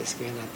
das que é na